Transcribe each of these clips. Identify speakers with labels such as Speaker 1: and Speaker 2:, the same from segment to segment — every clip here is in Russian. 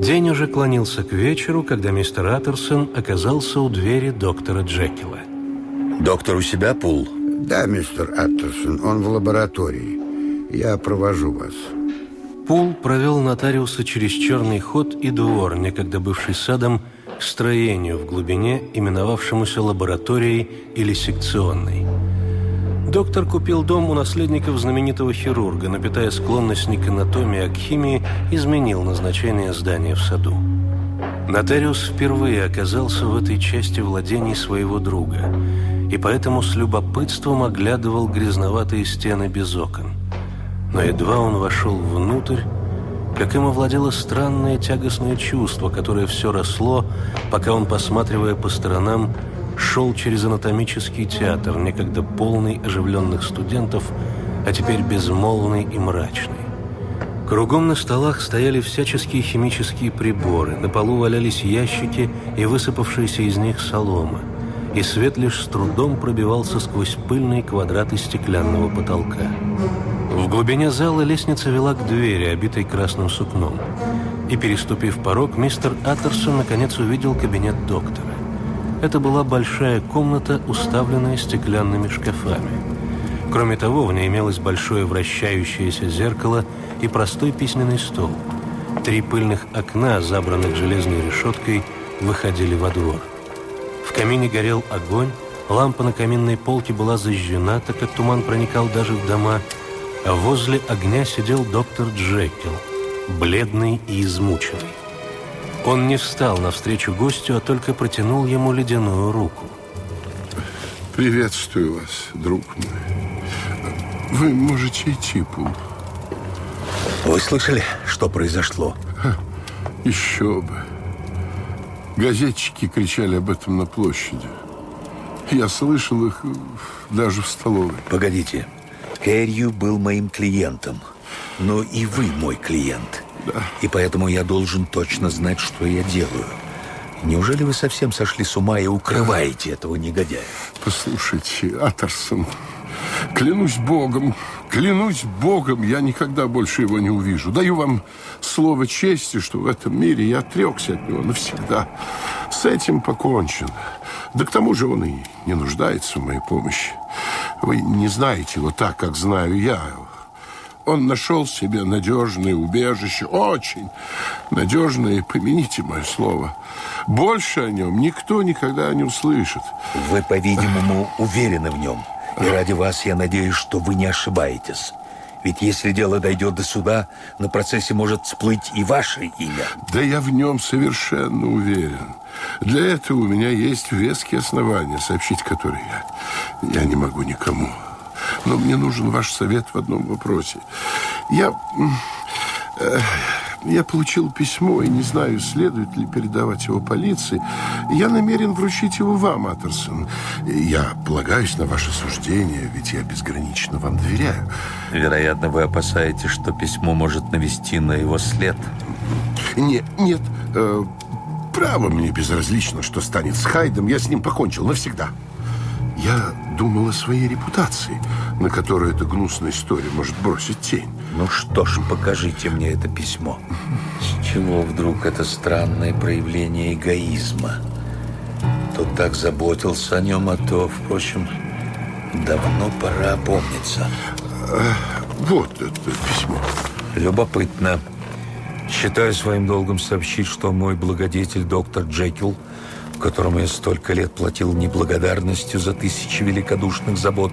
Speaker 1: День уже клонился к вечеру, когда мистер Аттерсон оказался у двери доктора Джекила.
Speaker 2: Доктор у себя, Пул?
Speaker 3: Да, мистер Аттерсон, он в лаборатории. Я провожу вас.
Speaker 1: Пул провел нотариуса через черный ход и двор, некогда бывший садом, к строению в глубине, именовавшемуся лабораторией или секционной. Доктор купил дом у наследников знаменитого хирурга, но, питая склонность не к анатомии, а к химии, изменил назначение здания в саду. Нотариус впервые оказался в этой части владений своего друга и поэтому с любопытством оглядывал грязноватые стены без окон. Но едва он вошел внутрь, как им овладело странное тягостное чувство, которое все росло, пока он, посматривая по сторонам, шел через анатомический театр, некогда полный оживленных студентов, а теперь безмолвный и мрачный. Кругом на столах стояли всяческие химические приборы, на полу валялись ящики и высыпавшаяся из них солома, и свет лишь с трудом пробивался сквозь пыльные квадраты стеклянного потолка. В глубине зала лестница вела к двери, обитой красным сукном. И, переступив порог, мистер Аттерсон наконец увидел кабинет доктора. Это была большая комната, уставленная стеклянными шкафами. Кроме того, в ней имелось большое вращающееся зеркало и простой письменный стол. Три пыльных окна, забранных железной решеткой, выходили во двор. В камине горел огонь, лампа на каминной полке была зажжена, так как туман проникал даже в дома, а возле огня сидел доктор Джекил, бледный и измученный. Он не встал навстречу гостю, а только протянул ему ледяную руку.
Speaker 4: Приветствую вас, друг мой. Вы можете идти, Пул.
Speaker 2: Вы слышали, что произошло?
Speaker 4: Ха, еще бы. Газетчики кричали об этом на площади. Я слышал их даже в столовой.
Speaker 2: Погодите. Кэррию был моим клиентом. Но и вы мой клиент.
Speaker 4: Да.
Speaker 2: И поэтому я должен точно знать, что я делаю. Неужели вы совсем сошли с ума и укрываете этого негодяя?
Speaker 4: Послушайте, Атерсон, клянусь Богом, клянусь Богом, я никогда больше его не увижу. Даю вам слово чести, что в этом мире я отрекся от него навсегда. С этим покончено. Да к тому же он и не нуждается в моей помощи. Вы не знаете его так, как знаю я. Он нашел себе надежное убежище, очень надежное, помяните мое слово. Больше о нем никто никогда не услышит.
Speaker 2: Вы, по-видимому, уверены в нем. И ради вас я надеюсь, что вы не ошибаетесь. Ведь если дело дойдет до суда, на процессе может всплыть и ваше имя.
Speaker 4: Да я в нем совершенно уверен. Для этого у меня есть веские основания, сообщить которые я, я не могу никому. Но мне нужен ваш совет в одном вопросе. Я... Э, я получил письмо и не знаю, следует ли передавать его полиции. Я намерен вручить его вам, Атерсон. Я полагаюсь на ваше суждение, ведь я безгранично вам доверяю.
Speaker 2: Вероятно, вы опасаетесь, что письмо может навести на его след.
Speaker 4: Нет, нет. Э, право мне безразлично, что станет с Хайдом. Я с ним покончил навсегда. Я думал о своей репутации, на которую эта гнусная история может бросить тень.
Speaker 2: Ну что ж, покажите мне это письмо. С чего вдруг это странное проявление эгоизма? Тот так заботился о нем, а то, впрочем, давно пора опомниться.
Speaker 4: Вот это письмо.
Speaker 2: Любопытно. Считаю своим долгом сообщить, что мой благодетель доктор Джекил – которому я столько лет платил неблагодарностью за тысячи великодушных забот,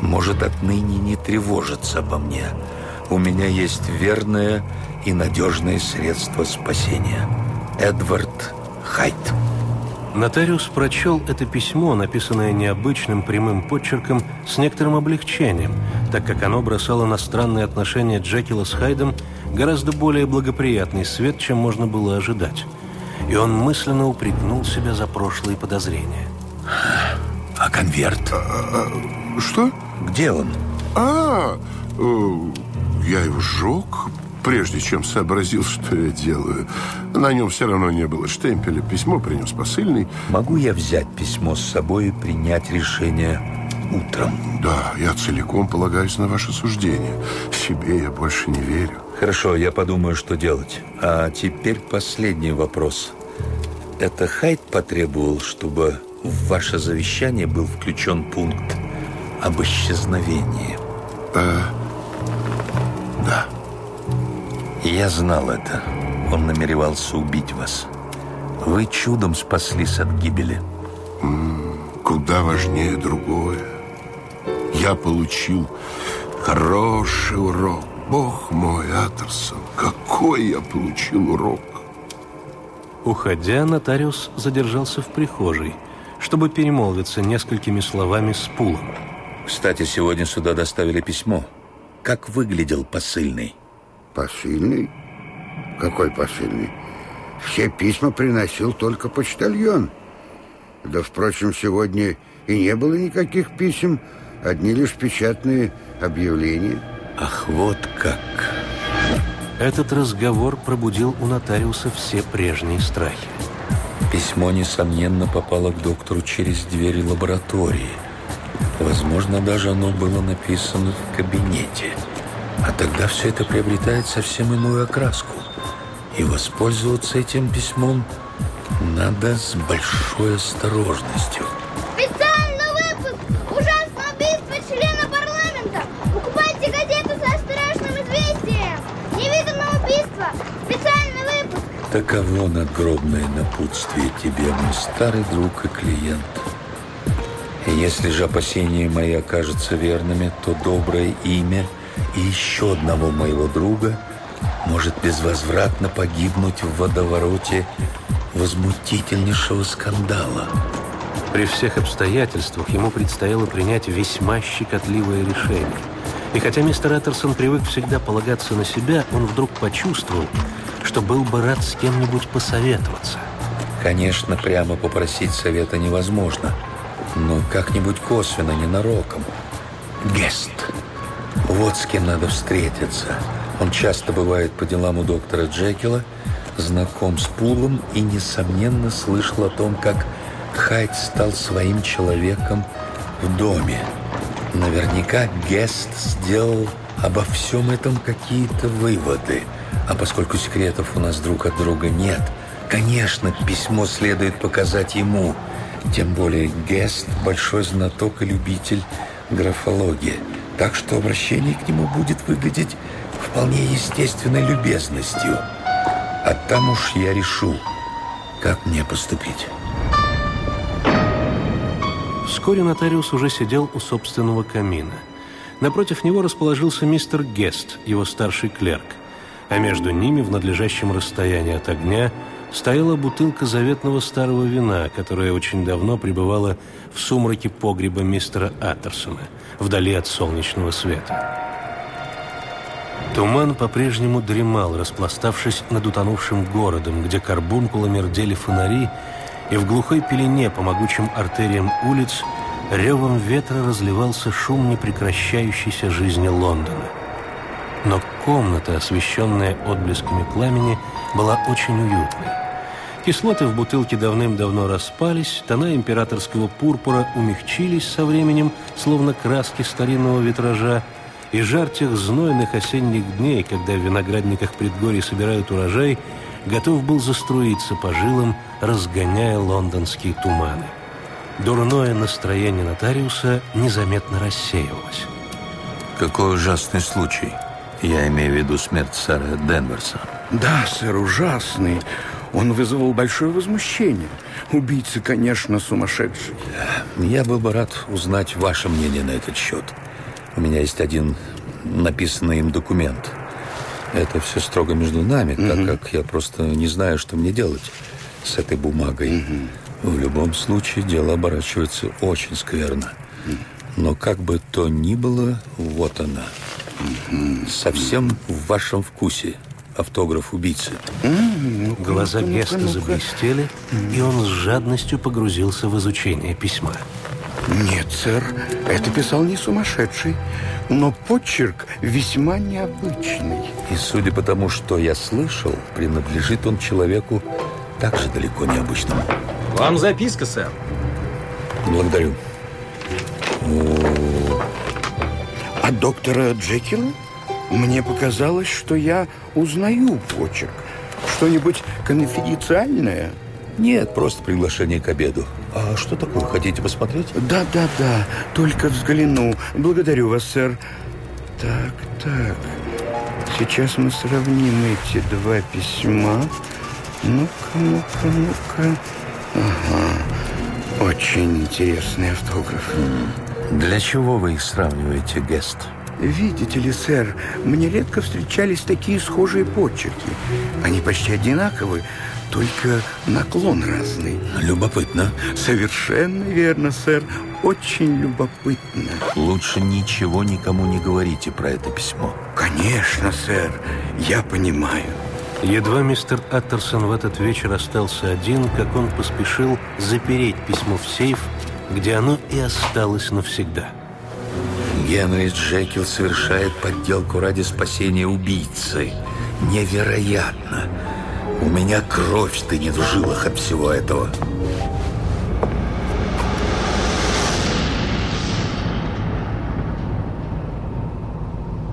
Speaker 2: может отныне не тревожиться обо мне. У меня есть верное и надежное средство спасения. Эдвард Хайт.
Speaker 1: Нотариус прочел это письмо, написанное необычным прямым почерком, с некоторым облегчением, так как оно бросало на странные отношения Джекила с Хайдом гораздо более благоприятный свет, чем можно было ожидать и он мысленно упрекнул себя за прошлые подозрения.
Speaker 2: А конверт? А,
Speaker 4: а, что?
Speaker 2: Где он?
Speaker 4: А, э, я его сжег, прежде чем сообразил, что я делаю. На нем все равно не было штемпеля. Письмо принес посыльный.
Speaker 2: Могу я взять письмо с собой и принять решение утром?
Speaker 4: Да, я целиком полагаюсь на ваше суждение. Себе я больше не верю.
Speaker 2: Хорошо, я подумаю, что делать. А теперь последний вопрос. Это Хайд потребовал, чтобы в ваше завещание был включен пункт об исчезновении?
Speaker 4: А, да.
Speaker 2: Я знал это. Он намеревался убить вас. Вы чудом спаслись от гибели.
Speaker 4: Куда важнее другое. Я получил хороший урок. Бог мой, Атерсон, какой я получил урок.
Speaker 1: Уходя, нотариус задержался в прихожей, чтобы перемолвиться несколькими словами с Пулом.
Speaker 2: Кстати, сегодня сюда доставили письмо. Как выглядел посыльный?
Speaker 3: Посыльный? Какой посыльный? Все письма приносил только почтальон. Да, впрочем, сегодня и не было никаких писем, одни лишь печатные объявления.
Speaker 2: Ах, вот как.
Speaker 1: Этот разговор пробудил у нотариуса все прежние страхи.
Speaker 2: Письмо, несомненно, попало к доктору через двери лаборатории. Возможно, даже оно было написано в кабинете. А тогда все это приобретает совсем иную окраску. И воспользоваться этим письмом надо с большой осторожностью.
Speaker 5: Специальный выпуск! Ужасное убийство члена парламента! Покупайте газету со страшным известием! Невиданное убийство! Специальный выпуск!
Speaker 2: Таково надгробное напутствие тебе, мой старый друг и клиент. Если же опасения мои окажутся верными, то доброе имя и еще одного моего друга может безвозвратно погибнуть в водовороте возмутительнейшего скандала.
Speaker 1: При всех обстоятельствах ему предстояло принять весьма щекотливое решение. И хотя мистер Эттерсон привык всегда полагаться на себя, он вдруг почувствовал, что был бы рад с кем-нибудь посоветоваться.
Speaker 2: Конечно, прямо попросить совета невозможно, но как-нибудь косвенно, ненароком. Гест. Вот с кем надо встретиться. Он часто бывает по делам у доктора Джекила, знаком с Пулом и, несомненно, слышал о том, как Хайд стал своим человеком в доме. Наверняка Гест сделал обо всем этом какие-то выводы. А поскольку секретов у нас друг от друга нет, конечно, письмо следует показать ему. Тем более Гест – большой знаток и любитель графологии. Так что обращение к нему будет выглядеть вполне естественной любезностью. А там уж я решу, как мне поступить.
Speaker 1: Вскоре нотариус уже сидел у собственного камина. Напротив него расположился мистер Гест, его старший клерк. А между ними, в надлежащем расстоянии от огня, стояла бутылка заветного старого вина, которая очень давно пребывала в сумраке погреба мистера Аттерсона, вдали от солнечного света. Туман по-прежнему дремал, распластавшись над утонувшим городом, где карбункулами рдели фонари, и в глухой пелене по могучим артериям улиц ревом ветра разливался шум непрекращающейся жизни Лондона. Но комната, освещенная отблесками пламени, была очень уютной. Кислоты в бутылке давным-давно распались, тона императорского пурпура умягчились со временем, словно краски старинного витража, и жар тех знойных осенних дней, когда в виноградниках предгорий собирают урожай, готов был заструиться по жилам, разгоняя лондонские туманы. Дурное настроение нотариуса незаметно рассеивалось.
Speaker 2: Какой ужасный случай. Я имею в виду смерть сэра Денверса.
Speaker 6: Да, сэр, ужасный. Он вызвал большое возмущение. Убийца, конечно, сумасшедший.
Speaker 2: Я был бы рад узнать ваше мнение на этот счет. У меня есть один написанный им документ. Это все строго между нами, так как я просто не знаю, что мне делать с этой бумагой. В любом случае дело оборачивается очень скверно. Но как бы то ни было, вот она. Совсем в вашем вкусе. Автограф убийцы.
Speaker 1: Глаза Геста заблестели, и он с жадностью погрузился в изучение письма.
Speaker 6: Нет, сэр, это писал не сумасшедший, но почерк весьма необычный.
Speaker 2: И судя по тому, что я слышал, принадлежит он человеку также далеко необычному.
Speaker 7: Вам записка, сэр.
Speaker 2: Благодарю.
Speaker 6: А доктора Джекила? Мне показалось, что я узнаю почерк. Что-нибудь конфиденциальное?
Speaker 2: Нет, просто приглашение к обеду. А что такое? Хотите посмотреть?
Speaker 6: Да, да, да. Только взгляну. Благодарю вас, сэр. Так, так. Сейчас мы сравним эти два письма. Ну-ка, ну-ка, ну-ка. Ага. Очень интересный автограф.
Speaker 2: Для чего вы их сравниваете, Гест?
Speaker 6: Видите ли, сэр, мне редко встречались такие схожие почерки. Они почти одинаковы, только наклон разный.
Speaker 2: Любопытно.
Speaker 6: Совершенно верно, сэр. Очень любопытно.
Speaker 2: Лучше ничего никому не говорите про это письмо.
Speaker 6: Конечно, сэр. Я понимаю.
Speaker 1: Едва мистер Аттерсон в этот вечер остался один, как он поспешил запереть письмо в сейф, где оно и осталось навсегда.
Speaker 2: Генри Джекил совершает подделку ради спасения убийцы. Невероятно. У меня кровь стынет в жилах от всего этого.